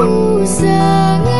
苦涩